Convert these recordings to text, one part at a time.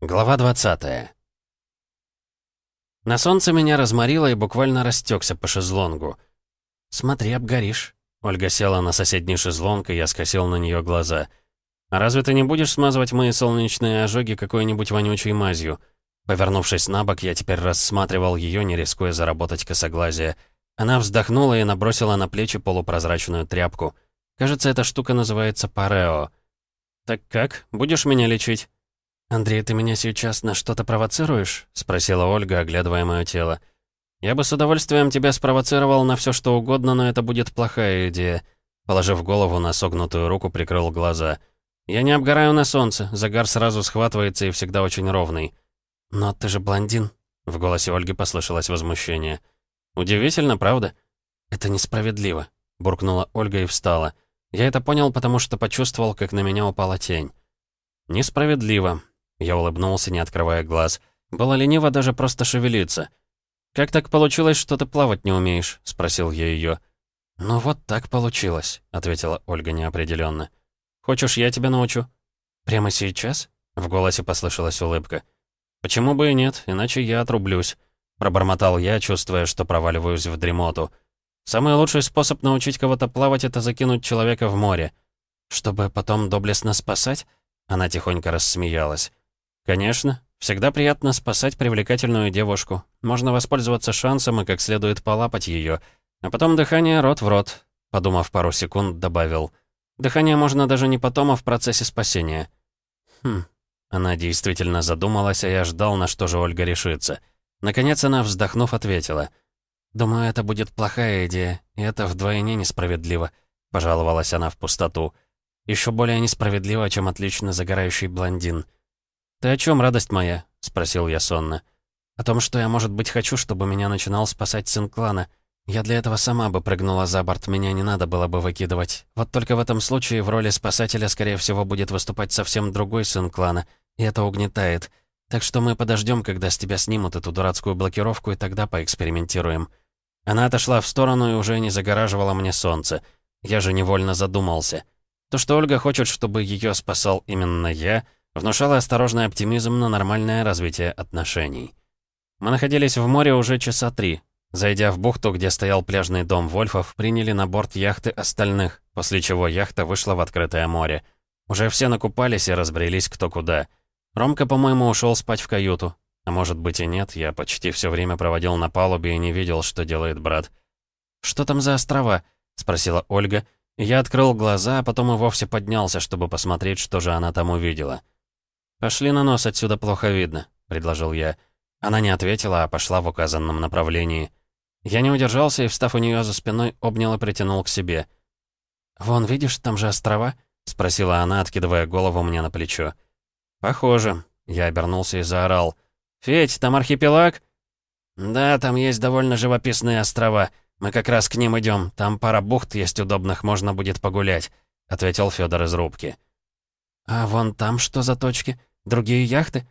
Глава 20 На солнце меня разморило и буквально растекся по шезлонгу. «Смотри, обгоришь». Ольга села на соседний шезлонг, и я скосил на нее глаза. «А разве ты не будешь смазывать мои солнечные ожоги какой-нибудь вонючей мазью?» Повернувшись на бок, я теперь рассматривал ее, не рискуя заработать косоглазие. Она вздохнула и набросила на плечи полупрозрачную тряпку. Кажется, эта штука называется парео. «Так как? Будешь меня лечить?» «Андрей, ты меня сейчас на что-то провоцируешь?» — спросила Ольга, оглядывая мое тело. «Я бы с удовольствием тебя спровоцировал на все что угодно, но это будет плохая идея». Положив голову на согнутую руку, прикрыл глаза. «Я не обгораю на солнце, загар сразу схватывается и всегда очень ровный». «Но ты же блондин», — в голосе Ольги послышалось возмущение. «Удивительно, правда?» «Это несправедливо», — буркнула Ольга и встала. Я это понял, потому что почувствовал, как на меня упала тень. «Несправедливо», я улыбнулся, не открывая глаз. Было лениво даже просто шевелиться. «Как так получилось, что ты плавать не умеешь?» — спросил я ее. «Ну вот так получилось», — ответила Ольга неопределенно. «Хочешь, я тебя научу?» «Прямо сейчас?» — в голосе послышалась улыбка. «Почему бы и нет, иначе я отрублюсь», — пробормотал я, чувствуя, что проваливаюсь в дремоту. «Самый лучший способ научить кого-то плавать — это закинуть человека в море». «Чтобы потом доблестно спасать?» Она тихонько рассмеялась. «Конечно. Всегда приятно спасать привлекательную девушку. Можно воспользоваться шансом и как следует полапать ее. А потом дыхание рот в рот», — подумав пару секунд, добавил. «Дыхание можно даже не потом, а в процессе спасения». «Хм». Она действительно задумалась, а я ждал, на что же Ольга решится. Наконец она, вздохнув, ответила. «Думаю, это будет плохая идея, и это вдвойне несправедливо», — пожаловалась она в пустоту. «Еще более несправедливо, чем отлично загорающий блондин». «Ты о чем, радость моя?» — спросил я сонно. «О том, что я, может быть, хочу, чтобы меня начинал спасать сын клана. Я для этого сама бы прыгнула за борт, меня не надо было бы выкидывать. Вот только в этом случае в роли спасателя, скорее всего, будет выступать совсем другой сын клана, и это угнетает. Так что мы подождем, когда с тебя снимут эту дурацкую блокировку, и тогда поэкспериментируем». Она отошла в сторону и уже не загораживала мне солнце. Я же невольно задумался. То, что Ольга хочет, чтобы ее спасал именно я — внушало осторожный оптимизм на нормальное развитие отношений. Мы находились в море уже часа три. Зайдя в бухту, где стоял пляжный дом Вольфов, приняли на борт яхты остальных, после чего яхта вышла в открытое море. Уже все накупались и разбрелись кто куда. Ромка, по-моему, ушел спать в каюту. А может быть и нет, я почти все время проводил на палубе и не видел, что делает брат. «Что там за острова?» — спросила Ольга. Я открыл глаза, а потом и вовсе поднялся, чтобы посмотреть, что же она там увидела. «Пошли на нос, отсюда плохо видно», — предложил я. Она не ответила, а пошла в указанном направлении. Я не удержался и, встав у нее за спиной, обнял и притянул к себе. «Вон, видишь, там же острова?» — спросила она, откидывая голову мне на плечо. «Похоже». Я обернулся и заорал. «Федь, там архипелаг?» «Да, там есть довольно живописные острова. Мы как раз к ним идем. Там пара бухт есть удобных, можно будет погулять», — ответил Федор из рубки. «А вон там что за точки?» Другие яхты?»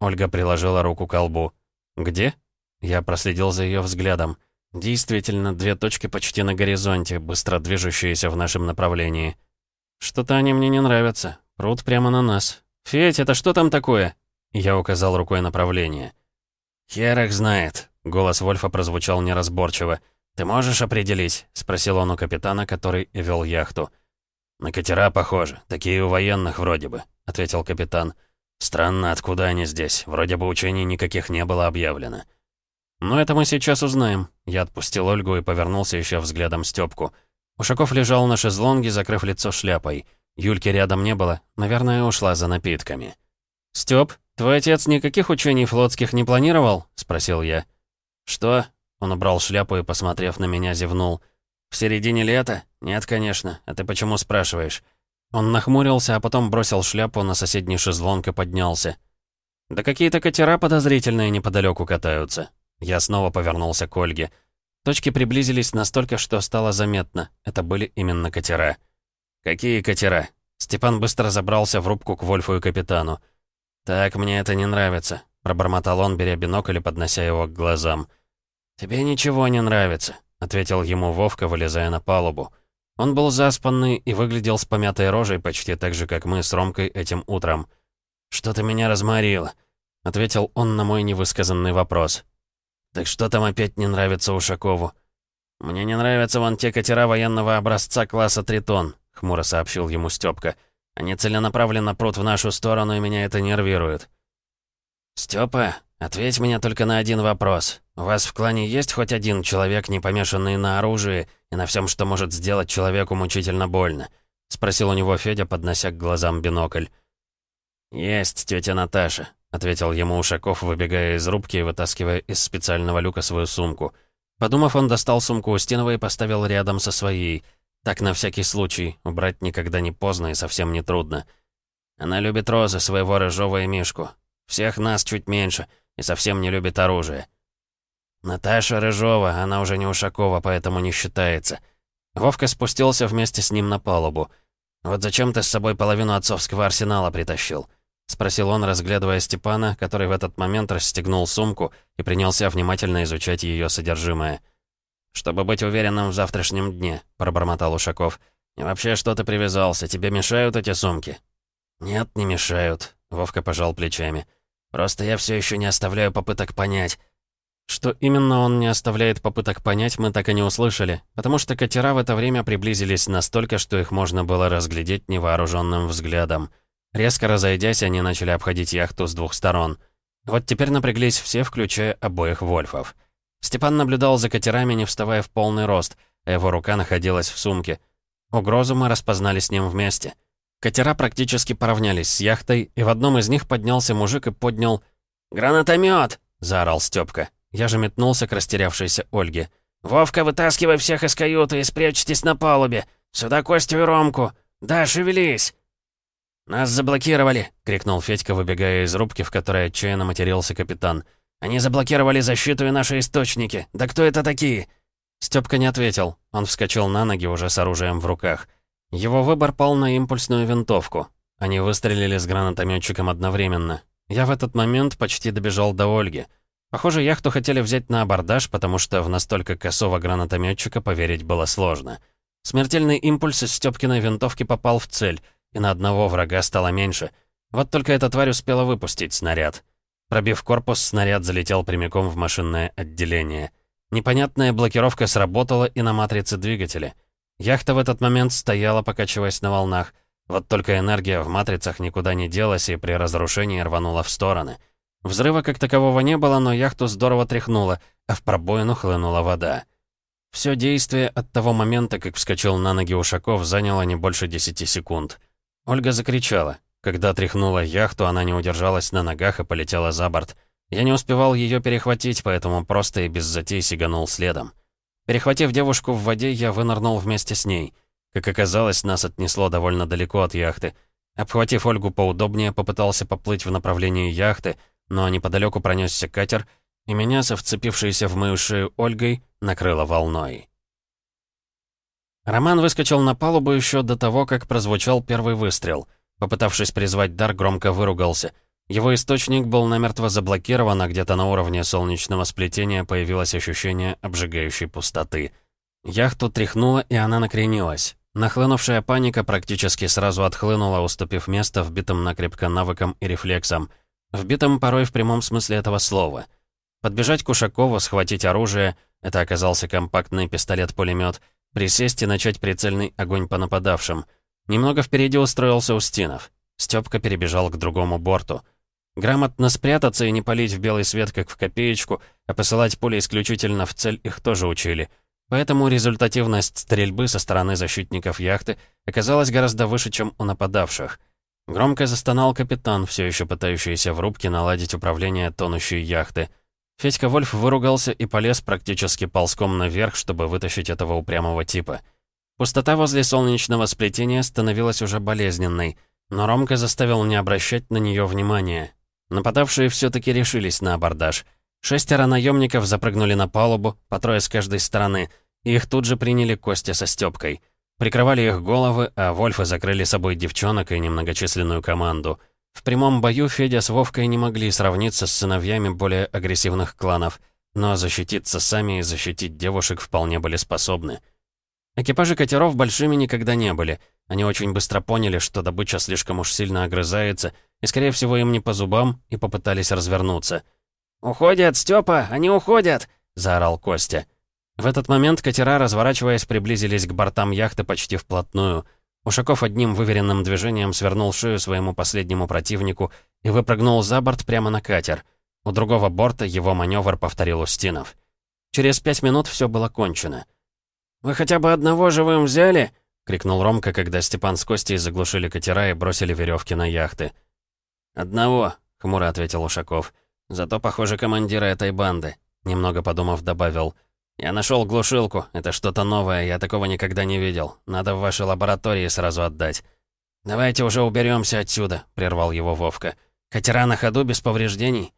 Ольга приложила руку к колбу. «Где?» Я проследил за ее взглядом. Действительно, две точки почти на горизонте, быстро движущиеся в нашем направлении. «Что-то они мне не нравятся. Прут прямо на нас. Федь, это что там такое?» Я указал рукой направление. «Хер знает», — голос Вольфа прозвучал неразборчиво. «Ты можешь определить?» — спросил он у капитана, который вел яхту. «На катера похоже, такие у военных вроде бы», — ответил капитан. «Капитан». Странно, откуда они здесь? Вроде бы учений никаких не было объявлено. Но это мы сейчас узнаем. Я отпустил Ольгу и повернулся еще взглядом Стёпку. Ушаков лежал на шезлонге, закрыв лицо шляпой. Юльки рядом не было, наверное, ушла за напитками. «Стёп, твой отец никаких учений флотских не планировал?» — спросил я. «Что?» — он убрал шляпу и, посмотрев на меня, зевнул. «В середине лета? Нет, конечно. А ты почему спрашиваешь?» Он нахмурился, а потом бросил шляпу на соседний шезлонг и поднялся. «Да какие-то катера подозрительные неподалеку катаются». Я снова повернулся к Ольге. Точки приблизились настолько, что стало заметно. Это были именно катера. «Какие катера?» Степан быстро забрался в рубку к Вольфу и капитану. «Так, мне это не нравится», — пробормотал он, беря бинокль и поднося его к глазам. «Тебе ничего не нравится», — ответил ему Вовка, вылезая на палубу. Он был заспанный и выглядел с помятой рожей почти так же, как мы с Ромкой этим утром. «Что-то меня разморило. ответил он на мой невысказанный вопрос. «Так что там опять не нравится Ушакову?» «Мне не нравятся вон те катера военного образца класса «Тритон», — хмуро сообщил ему Стёпка. «Они целенаправленно прут в нашу сторону, и меня это нервирует». «Стёпа, ответь мне только на один вопрос. У вас в клане есть хоть один человек, не помешанный на оружии и на всем, что может сделать человеку мучительно больно?» — спросил у него Федя, поднося к глазам бинокль. «Есть, тетя Наташа», — ответил ему Ушаков, выбегая из рубки и вытаскивая из специального люка свою сумку. Подумав, он достал сумку Устинова и поставил рядом со своей. Так на всякий случай, убрать никогда не поздно и совсем не трудно. Она любит розы, своего рыжого и Мишку. Всех нас чуть меньше и совсем не любит оружие. Наташа Рыжова, она уже не Ушакова, поэтому не считается. Вовка спустился вместе с ним на палубу. «Вот зачем ты с собой половину отцовского арсенала притащил?» — спросил он, разглядывая Степана, который в этот момент расстегнул сумку и принялся внимательно изучать ее содержимое. «Чтобы быть уверенным в завтрашнем дне», — пробормотал Ушаков. «И вообще, что ты привязался? Тебе мешают эти сумки?» «Нет, не мешают», — Вовка пожал плечами. «Просто я все еще не оставляю попыток понять». Что именно он не оставляет попыток понять, мы так и не услышали, потому что катера в это время приблизились настолько, что их можно было разглядеть невооруженным взглядом. Резко разойдясь, они начали обходить яхту с двух сторон. Вот теперь напряглись все, включая обоих Вольфов. Степан наблюдал за катерами, не вставая в полный рост, а его рука находилась в сумке. Угрозу мы распознали с ним вместе. Катера практически поравнялись с яхтой, и в одном из них поднялся мужик и поднял... «Гранатомет!» — заорал Стёпка. Я же метнулся к растерявшейся Ольге. «Вовка, вытаскивай всех из каюты и спрячьтесь на палубе! Сюда Костю и Ромку! Да, шевелись!» «Нас заблокировали!» — крикнул Федька, выбегая из рубки, в которой отчаянно матерился капитан. «Они заблокировали защиту и наши источники! Да кто это такие?» Стёпка не ответил. Он вскочил на ноги уже с оружием в руках. Его выбор пал на импульсную винтовку. Они выстрелили с гранатометчиком одновременно. Я в этот момент почти добежал до Ольги. Похоже, яхту хотели взять на абордаж, потому что в настолько косого гранатометчика поверить было сложно. Смертельный импульс из Стёпкиной винтовки попал в цель — и на одного врага стало меньше. Вот только эта тварь успела выпустить снаряд. Пробив корпус, снаряд залетел прямиком в машинное отделение. Непонятная блокировка сработала и на матрице двигателя. Яхта в этот момент стояла, покачиваясь на волнах. Вот только энергия в матрицах никуда не делась и при разрушении рванула в стороны. Взрыва как такового не было, но яхту здорово тряхнуло, а в пробоину хлынула вода. Все действие от того момента, как вскочил на ноги Ушаков, заняло не больше десяти секунд. Ольга закричала. Когда тряхнула яхту, она не удержалась на ногах и полетела за борт. Я не успевал ее перехватить, поэтому просто и без затей сиганул следом. Перехватив девушку в воде, я вынырнул вместе с ней. Как оказалось, нас отнесло довольно далеко от яхты. Обхватив Ольгу поудобнее, попытался поплыть в направлении яхты, но неподалеку пронесся катер, и меня, со вцепившейся в мою шею Ольгой, накрыло волной. Роман выскочил на палубу еще до того, как прозвучал первый выстрел. Попытавшись призвать дар, громко выругался. Его источник был намертво заблокирован, а где-то на уровне солнечного сплетения появилось ощущение обжигающей пустоты. Яхту тряхнуло, и она накренилась. Нахлынувшая паника практически сразу отхлынула, уступив место вбитым накрепко навыкам и рефлексам. Вбитым порой в прямом смысле этого слова. Подбежать к Ушакову, схватить оружие — это оказался компактный пистолет-пулемет — Присесть и начать прицельный огонь по нападавшим. Немного впереди устроился Устинов. Стёпка перебежал к другому борту. Грамотно спрятаться и не палить в белый свет, как в копеечку, а посылать пули исключительно в цель их тоже учили. Поэтому результативность стрельбы со стороны защитников яхты оказалась гораздо выше, чем у нападавших. Громко застонал капитан, все еще пытающийся в рубке наладить управление тонущей яхты. Федька Вольф выругался и полез практически ползком наверх, чтобы вытащить этого упрямого типа. Пустота возле солнечного сплетения становилась уже болезненной, но Ромка заставил не обращать на нее внимания. Нападавшие все-таки решились на абордаж. Шестеро наемников запрыгнули на палубу, по трое с каждой стороны, и их тут же приняли Костя со Стёпкой. Прикрывали их головы, а Вольфы закрыли собой девчонок и немногочисленную команду — в прямом бою Федя с Вовкой не могли сравниться с сыновьями более агрессивных кланов, но защититься сами и защитить девушек вполне были способны. Экипажи катеров большими никогда не были. Они очень быстро поняли, что добыча слишком уж сильно огрызается, и, скорее всего, им не по зубам, и попытались развернуться. «Уходят, Степа, они уходят!» — заорал Костя. В этот момент катера, разворачиваясь, приблизились к бортам яхты почти вплотную. Ушаков одним выверенным движением свернул шею своему последнему противнику и выпрыгнул за борт прямо на катер. У другого борта его маневр повторил Устинов. Через пять минут все было кончено. «Вы хотя бы одного живым взяли?» — крикнул Ромка, когда Степан с Костей заглушили катера и бросили веревки на яхты. «Одного», — хмуро ответил Ушаков. «Зато, похоже, командира этой банды», — немного подумав, добавил. «Я нашел глушилку. Это что-то новое, я такого никогда не видел. Надо в вашей лаборатории сразу отдать». «Давайте уже уберемся отсюда», — прервал его Вовка. «Катера на ходу без повреждений?»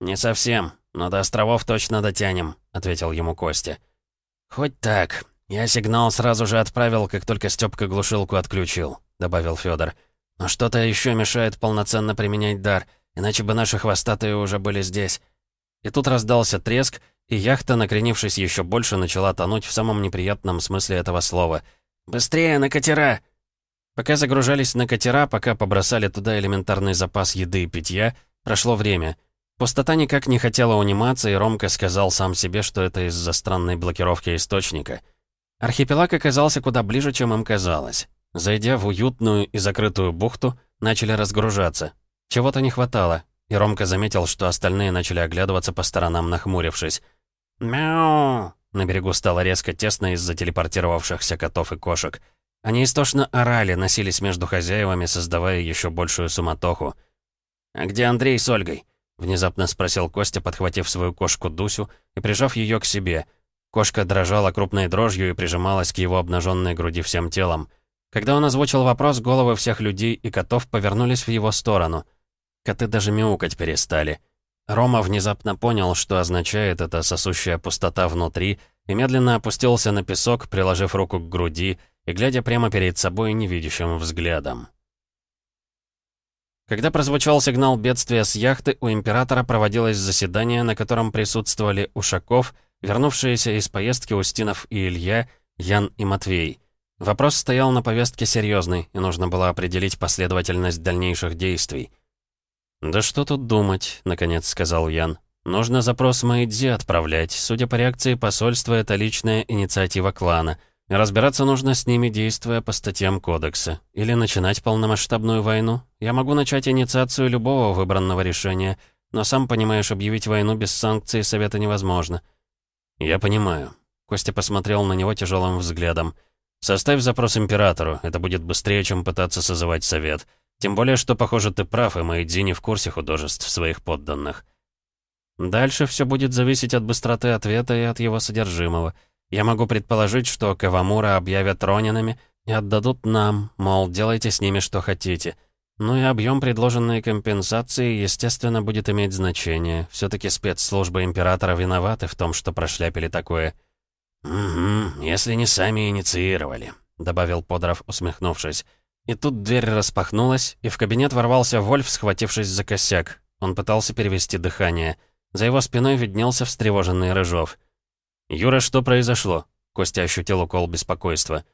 «Не совсем, но до островов точно дотянем», — ответил ему Костя. «Хоть так. Я сигнал сразу же отправил, как только Стёпка глушилку отключил», — добавил Федор. «Но что-то еще мешает полноценно применять дар, иначе бы наши хвостатые уже были здесь». И тут раздался треск, и яхта, накренившись еще больше, начала тонуть в самом неприятном смысле этого слова. «Быстрее, на катера!» Пока загружались на катера, пока побросали туда элементарный запас еды и питья, прошло время. Пустота никак не хотела униматься, и Ромка сказал сам себе, что это из-за странной блокировки источника. Архипелаг оказался куда ближе, чем им казалось. Зайдя в уютную и закрытую бухту, начали разгружаться. Чего-то не хватало, и Ромка заметил, что остальные начали оглядываться по сторонам, нахмурившись. «Мяу!» На берегу стало резко тесно из-за телепортировавшихся котов и кошек. Они истошно орали, носились между хозяевами, создавая еще большую суматоху. «А где Андрей с Ольгой?» — внезапно спросил Костя, подхватив свою кошку Дусю и прижав ее к себе. Кошка дрожала крупной дрожью и прижималась к его обнаженной груди всем телом. Когда он озвучил вопрос, головы всех людей и котов повернулись в его сторону. Коты даже мяукать перестали. Рома внезапно понял, что означает эта сосущая пустота внутри, и медленно опустился на песок, приложив руку к груди и глядя прямо перед собой невидящим взглядом. Когда прозвучал сигнал бедствия с яхты, у императора проводилось заседание, на котором присутствовали Ушаков, вернувшиеся из поездки Устинов и Илья, Ян и Матвей. Вопрос стоял на повестке серьезный, и нужно было определить последовательность дальнейших действий. «Да что тут думать», — наконец сказал Ян. «Нужно запрос Мэйдзи отправлять. Судя по реакции посольства, это личная инициатива клана». Разбираться нужно с ними, действуя по статьям кодекса. Или начинать полномасштабную войну. Я могу начать инициацию любого выбранного решения, но сам понимаешь, объявить войну без санкций Совета невозможно. Я понимаю. Костя посмотрел на него тяжелым взглядом. Составь запрос императору, это будет быстрее, чем пытаться созывать совет. Тем более, что, похоже, ты прав, и Мэйдзи не в курсе художеств своих подданных. Дальше все будет зависеть от быстроты ответа и от его содержимого. Я могу предположить, что Кавамура объявят ронинами и отдадут нам, мол, делайте с ними что хотите. Ну и объем предложенной компенсации, естественно, будет иметь значение. Все-таки спецслужбы Императора виноваты в том, что прошляпили такое. «Угу, если не сами инициировали», — добавил Подоров, усмехнувшись. И тут дверь распахнулась, и в кабинет ворвался Вольф, схватившись за косяк. Он пытался перевести дыхание. За его спиной виднелся встревоженный Рыжов. «Юра, что произошло?» Костя ощутил укол беспокойства.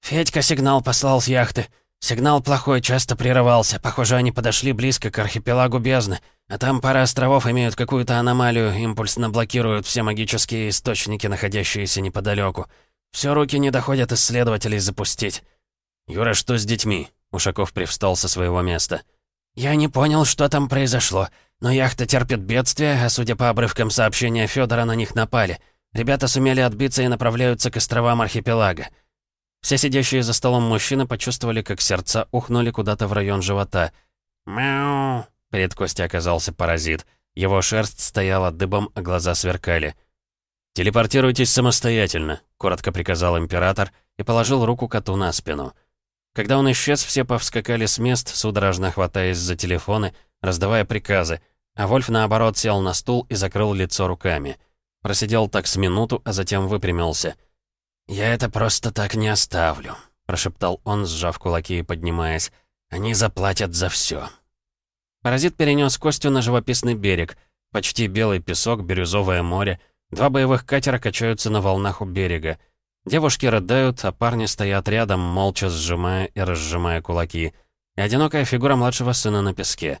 «Федька сигнал послал с яхты. Сигнал плохой, часто прерывался. Похоже, они подошли близко к архипелагу бездны. А там пара островов имеют какую-то аномалию, импульсно блокируют все магические источники, находящиеся неподалеку. Все руки не доходят исследователей запустить». «Юра, что с детьми?» Ушаков привстал со своего места. «Я не понял, что там произошло, но яхта терпит бедствие, а судя по обрывкам сообщения Федора, на них напали». Ребята сумели отбиться и направляются к островам архипелага. Все сидящие за столом мужчины почувствовали, как сердца ухнули куда-то в район живота. «Мяу!» Перед Костей оказался паразит. Его шерсть стояла дыбом, а глаза сверкали. «Телепортируйтесь самостоятельно», — коротко приказал император и положил руку коту на спину. Когда он исчез, все повскакали с мест, судорожно хватаясь за телефоны, раздавая приказы, а Вольф, наоборот, сел на стул и закрыл лицо руками. Просидел так с минуту, а затем выпрямился. «Я это просто так не оставлю», — прошептал он, сжав кулаки и поднимаясь. «Они заплатят за все. Паразит перенес Костю на живописный берег. Почти белый песок, бирюзовое море. Два боевых катера качаются на волнах у берега. Девушки рыдают, а парни стоят рядом, молча сжимая и разжимая кулаки. и одинокая фигура младшего сына на песке.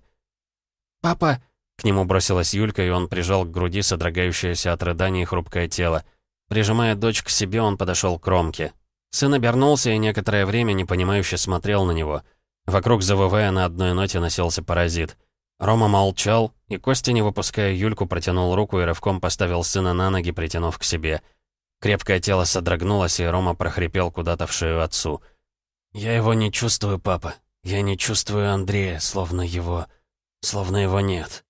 «Папа!» К нему бросилась Юлька, и он прижал к груди содрогающееся от рыданий хрупкое тело. Прижимая дочь к себе, он подошел к Ромке. Сын обернулся и некоторое время непонимающе смотрел на него. Вокруг, завывая на одной ноте, носился паразит. Рома молчал, и Костя, не выпуская Юльку, протянул руку и рывком поставил сына на ноги, притянув к себе. Крепкое тело содрогнулось, и Рома прохрипел куда-то в шею отцу. «Я его не чувствую, папа. Я не чувствую Андрея, словно его... словно его нет».